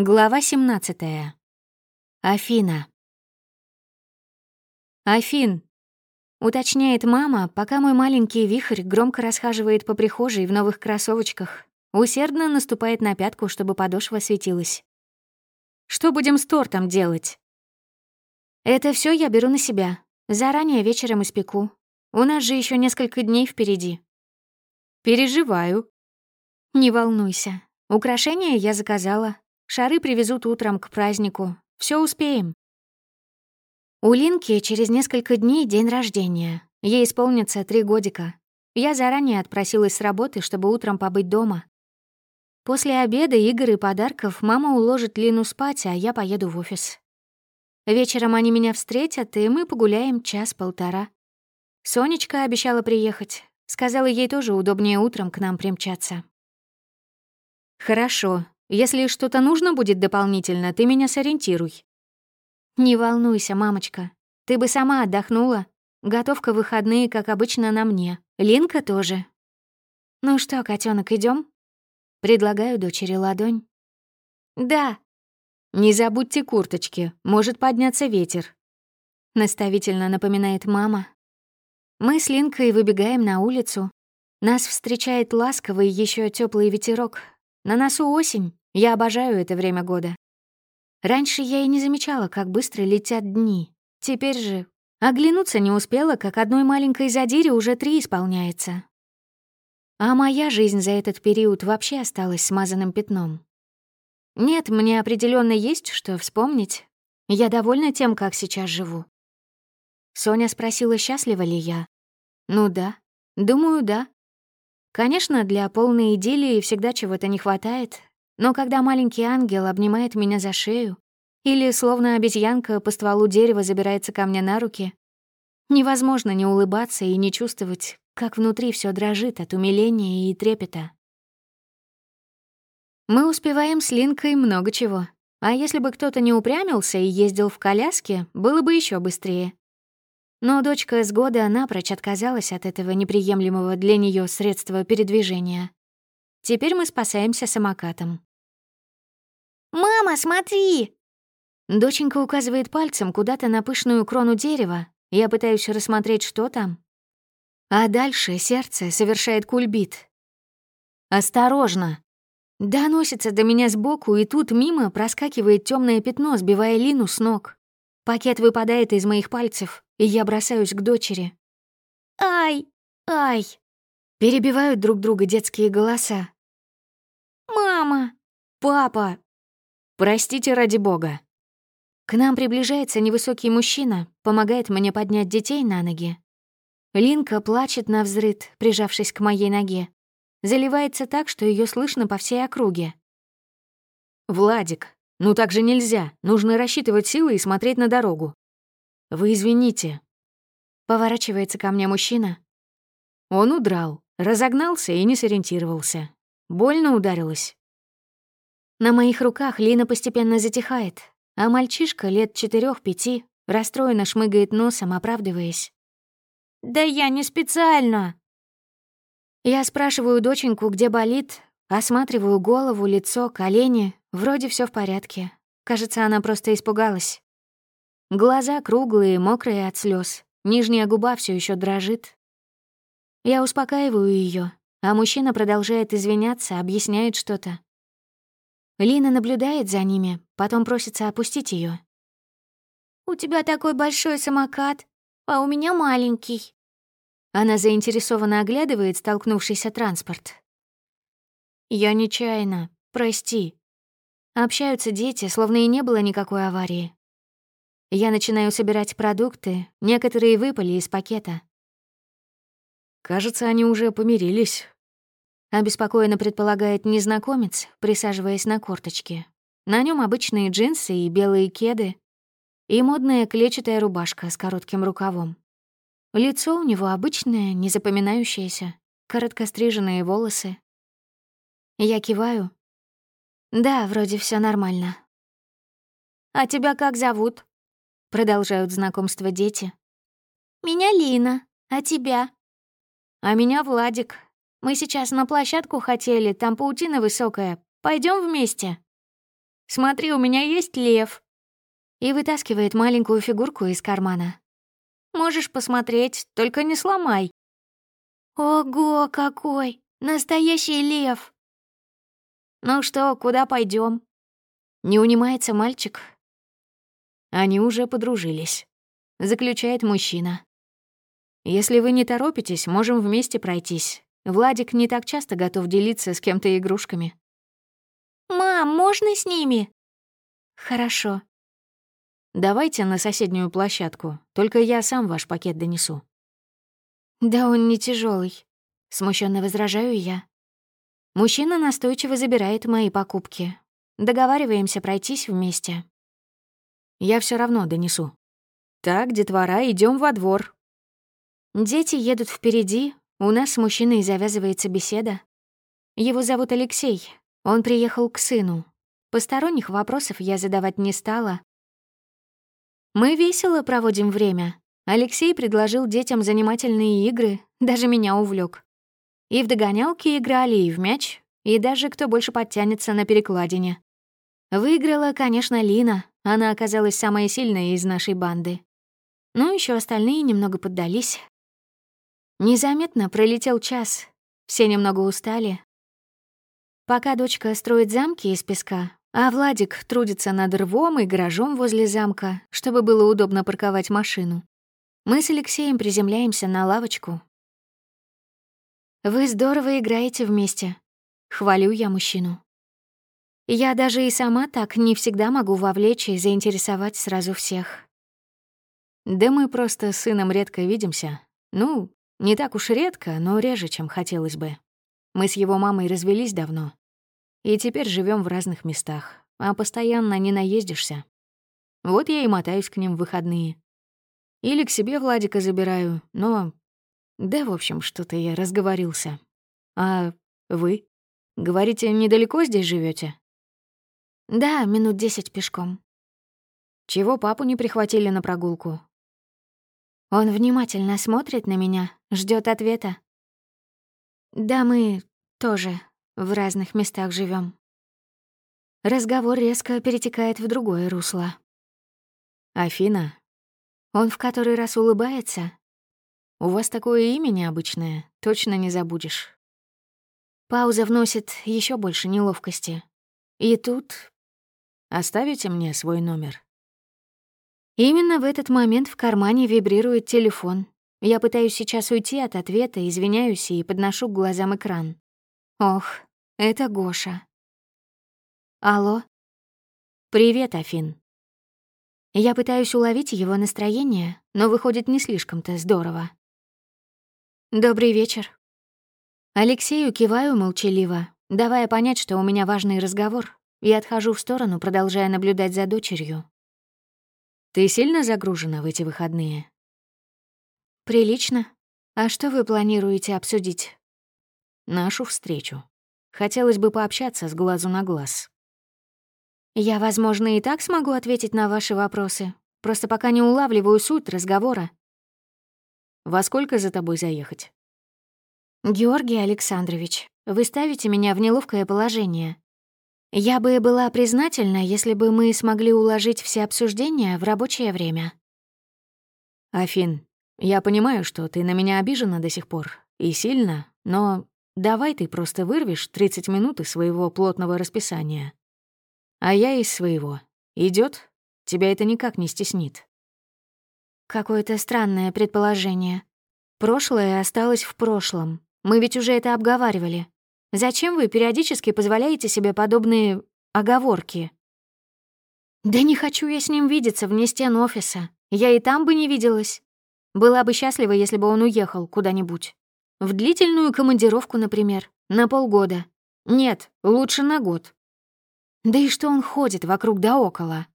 Глава 17. Афина. «Афин», — уточняет мама, пока мой маленький вихрь громко расхаживает по прихожей в новых кроссовочках, усердно наступает на пятку, чтобы подошва светилась. «Что будем с тортом делать?» «Это все я беру на себя. Заранее вечером испеку. У нас же еще несколько дней впереди». «Переживаю». «Не волнуйся. Украшения я заказала, Шары привезут утром к празднику. Все успеем. У Линки через несколько дней день рождения. Ей исполнится три годика. Я заранее отпросилась с работы, чтобы утром побыть дома. После обеда, игр и подарков мама уложит Лину спать, а я поеду в офис. Вечером они меня встретят, и мы погуляем час-полтора. Сонечка обещала приехать. Сказала, ей тоже удобнее утром к нам примчаться. «Хорошо. Если что-то нужно будет дополнительно, ты меня сориентируй». «Не волнуйся, мамочка. Ты бы сама отдохнула. Готовка выходные, как обычно, на мне. Линка тоже». «Ну что, котенок, идем? Предлагаю дочери ладонь. «Да». «Не забудьте курточки, может подняться ветер», — наставительно напоминает мама. Мы с Линкой выбегаем на улицу. Нас встречает ласковый еще теплый ветерок. На носу осень, я обожаю это время года. Раньше я и не замечала, как быстро летят дни. Теперь же оглянуться не успела, как одной маленькой задире уже три исполняется. А моя жизнь за этот период вообще осталась смазанным пятном. Нет, мне определенно есть что вспомнить. Я довольна тем, как сейчас живу. Соня спросила, счастлива ли я. Ну да, думаю, да. Конечно, для полной идиллии всегда чего-то не хватает, но когда маленький ангел обнимает меня за шею или, словно обезьянка, по стволу дерева забирается ко мне на руки, невозможно не улыбаться и не чувствовать, как внутри все дрожит от умиления и трепета. Мы успеваем с Линкой много чего. А если бы кто-то не упрямился и ездил в коляске, было бы еще быстрее. Но дочка с года напрочь отказалась от этого неприемлемого для нее средства передвижения. Теперь мы спасаемся самокатом. «Мама, смотри!» Доченька указывает пальцем куда-то на пышную крону дерева. Я пытаюсь рассмотреть, что там. А дальше сердце совершает кульбит. «Осторожно!» Доносится до меня сбоку, и тут мимо проскакивает темное пятно, сбивая Лину с ног. Пакет выпадает из моих пальцев, и я бросаюсь к дочери. «Ай! Ай!» Перебивают друг друга детские голоса. «Мама!» «Папа!» «Простите ради бога». К нам приближается невысокий мужчина, помогает мне поднять детей на ноги. Линка плачет на взрыд, прижавшись к моей ноге. Заливается так, что ее слышно по всей округе. «Владик, ну так же нельзя. Нужно рассчитывать силы и смотреть на дорогу. Вы извините». Поворачивается ко мне мужчина. Он удрал, разогнался и не сориентировался. Больно ударилась. На моих руках Лина постепенно затихает, а мальчишка лет четырех-пяти расстроенно шмыгает носом, оправдываясь. «Да я не специально!» Я спрашиваю доченьку, где болит, осматриваю голову, лицо, колени. Вроде все в порядке. Кажется, она просто испугалась. Глаза круглые, мокрые от слез. Нижняя губа все еще дрожит. Я успокаиваю ее, а мужчина продолжает извиняться, объясняет что-то. Лина наблюдает за ними, потом просится опустить ее. «У тебя такой большой самокат, а у меня маленький». Она заинтересованно оглядывает столкнувшийся транспорт. «Я нечаянно, прости». Общаются дети, словно и не было никакой аварии. Я начинаю собирать продукты, некоторые выпали из пакета. «Кажется, они уже помирились», Обеспокоенно предполагает незнакомец, присаживаясь на корточке. На нем обычные джинсы и белые кеды, и модная клетчатая рубашка с коротким рукавом. Лицо у него обычное, незапоминающееся, короткостриженные волосы. Я киваю. Да, вроде все нормально. «А тебя как зовут?» Продолжают знакомство дети. «Меня Лина, а тебя?» «А меня Владик, мы сейчас на площадку хотели, там паутина высокая. Пойдем вместе?» Смотри, у меня есть лев!» И вытаскивает маленькую фигурку из кармана. «Можешь посмотреть, только не сломай». «Ого, какой! Настоящий лев!» «Ну что, куда пойдем? Не унимается мальчик. Они уже подружились. Заключает мужчина. Если вы не торопитесь, можем вместе пройтись. Владик не так часто готов делиться с кем-то игрушками. «Мам, можно с ними?» «Хорошо». «Давайте на соседнюю площадку, только я сам ваш пакет донесу». «Да он не тяжелый, смущенно возражаю я. Мужчина настойчиво забирает мои покупки. Договариваемся пройтись вместе. Я все равно донесу. Так, детвора, идем во двор. Дети едут впереди, у нас с мужчиной завязывается беседа. Его зовут Алексей, он приехал к сыну. Посторонних вопросов я задавать не стала. Мы весело проводим время. Алексей предложил детям занимательные игры, даже меня увлек. И в догонялки играли, и в мяч, и даже кто больше подтянется на перекладине. Выиграла, конечно, Лина, она оказалась самая сильная из нашей банды. Ну, еще остальные немного поддались, Незаметно пролетел час, все немного устали. Пока дочка строит замки из песка, а Владик трудится над рвом и гаражом возле замка, чтобы было удобно парковать машину, мы с Алексеем приземляемся на лавочку. «Вы здорово играете вместе», — хвалю я мужчину. Я даже и сама так не всегда могу вовлечь и заинтересовать сразу всех. Да мы просто с сыном редко видимся. Ну, не так уж редко, но реже, чем хотелось бы. Мы с его мамой развелись давно. И теперь живем в разных местах, а постоянно не наездишься. Вот я и мотаюсь к ним в выходные. Или к себе Владика забираю, но... Да, в общем, что-то я разговорился. А вы? Говорите, недалеко здесь живете? Да, минут десять пешком. Чего папу не прихватили на прогулку? Он внимательно смотрит на меня, ждет ответа. Да, мы тоже в разных местах живем. Разговор резко перетекает в другое русло. Афина. Он в который раз улыбается. У вас такое имя необычное, точно не забудешь. Пауза вносит еще больше неловкости. И тут... Оставите мне свой номер. Именно в этот момент в кармане вибрирует телефон. Я пытаюсь сейчас уйти от ответа, извиняюсь и подношу к глазам экран. Ох, это Гоша. Алло? Привет, Афин. Я пытаюсь уловить его настроение, но выходит не слишком-то здорово. Добрый вечер. Алексею киваю молчаливо, давая понять, что у меня важный разговор, и отхожу в сторону, продолжая наблюдать за дочерью. Ты сильно загружена в эти выходные? Прилично. А что вы планируете обсудить? Нашу встречу. Хотелось бы пообщаться с глазу на глаз. Я, возможно, и так смогу ответить на ваши вопросы. Просто пока не улавливаю суть разговора. Во сколько за тобой заехать? Георгий Александрович, вы ставите меня в неловкое положение. Я бы была признательна, если бы мы смогли уложить все обсуждения в рабочее время. Афин, я понимаю, что ты на меня обижена до сих пор, и сильно, но давай ты просто вырвешь 30 минут из своего плотного расписания. А я из своего. Идет? Тебя это никак не стеснит. Какое-то странное предположение. Прошлое осталось в прошлом. Мы ведь уже это обговаривали. Зачем вы периодически позволяете себе подобные оговорки? Да не хочу я с ним видеться вне стен офиса. Я и там бы не виделась. Была бы счастлива, если бы он уехал куда-нибудь. В длительную командировку, например, на полгода. Нет, лучше на год. Да и что он ходит вокруг да около?